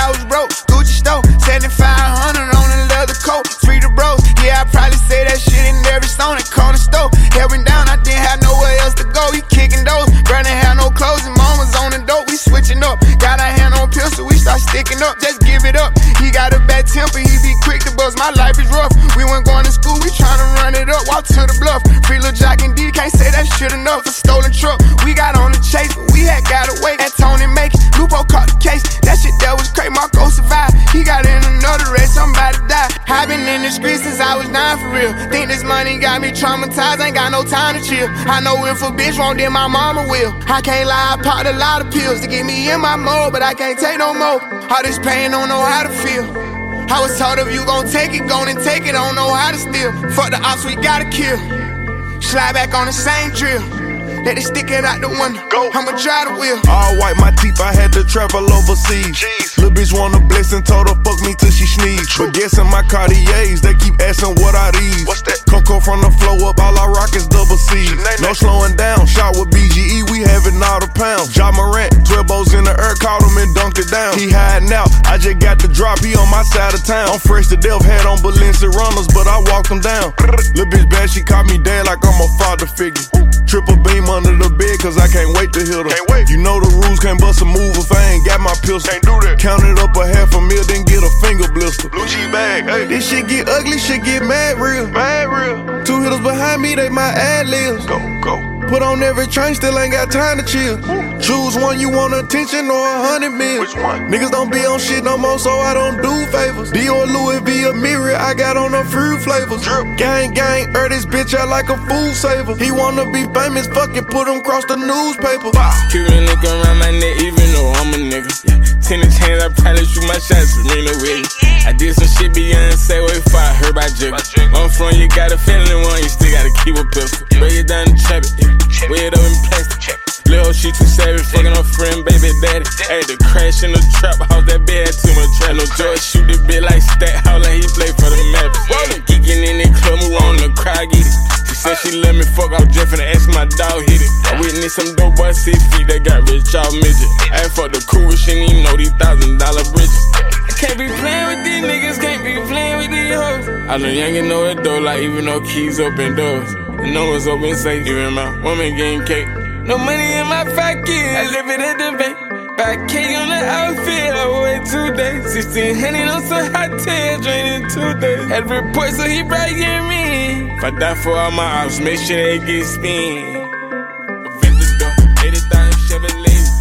I was broke. Gucci store, 7500 on a leather coat. Free the bros, yeah, I probably say that shit in every stone and corner store. Held me down, I didn't have nowhere else to go. He kicking those, Brandon had no clothes and mom was on the dope. We switching up, got our hand on pistol, we start sticking up. Just give it up. He got a bad temper, he be quick to bust. My life is rough. We weren't going to school, we tryna run it up. Walk to the bluff. Free Lil Jock and D, can't say that shit enough. A stolen truck, we got on the chase, but we had got away. The streets since I was nine for real. Think this money got me traumatized, ain't got no time to chill. I know if a bitch won't, then my mama will. I can't lie, I popped a lot of pills to get me in my mode, but I can't take no more. All this pain, don't know how to feel. I was told if you gon' take it, gon' take it, don't know how to steal. Fuck the ops, we gotta kill. Slide back on the same drill. Let it stick it out the window. Go. I'ma try to wheel. All white, my teeth, I had to travel overseas. Jeez. Little bitch want a blessing, told her fuck me till she sneeze. But guessing my Cartiers, they keep asking what I these. What's that? Coco from the flow up, all I rock is double C. No slowing down, shot with BGE, we having all the pounds. Ja Morant, 12 bows in the air, caught him dunked it down. He hiding out, I just got the drop, he on my side of town. I'm fresh to death, had on Balenciaga runners, but I walked him down. Little bitch bad, she caught me dead like I'm a father figure. Triple beam under the bed, cause I can't wait to hit her. Can't wait. You know the rules, can't bust a move if I ain't got my pistol. Can't do that. Counted up a half a mil, then get a finger blister. Blue cheese bag, hey. This shit get ugly, shit get mad real. Mad real. Two hitters behind me, they my ad libs. Go, on every train, still ain't got time to chill. Choose one you want attention or a hundred mil. Which one? Niggas don't be on shit no more, so I don't do favors. Dior, Louis V, a mirror, I got on the fruit flavors. Drip. Gang, gang, er this bitch out like a food saver. He wanna be famous, fucking put him across the newspaper. Cuban link around my neck, even though I'm a nigga. Yeah. Tennis chains, I probably shoot my shots, Serena Williams. I did some shit Beyonce way before I heard about Jigga. I'm from, you got a feeling one, you still gotta keep a pistol. It, yeah. weigh it up in plastic. Lil' she too savage, fucking her friend, baby daddy. Had to crash in the trap house, that bed had too much trap. No joy, shoot the bit like stat house, like he play for the map. Geeking in the club, move on the crowd, get it. She said she let me fuck, I was just finna ask my dog hit it. I witnessed some dope boy six feet that got rich off midget. I fuck the cool, she ain't even know these thousand dollar bridges. Can't be playing with these niggas, can't be playing with these hoes. I know youngin' know it though, like even though keys open doors. The doors open safe, even my woman getting cake. No money in my pocket, I live it at the bank. 5K on the outfit, I wore it two days. 1600 on some hot tea, draining two days. Had report, so he bragging me. If I die for all my ops, make sure they get spin. Avengers go, 80,000 Chevrolet.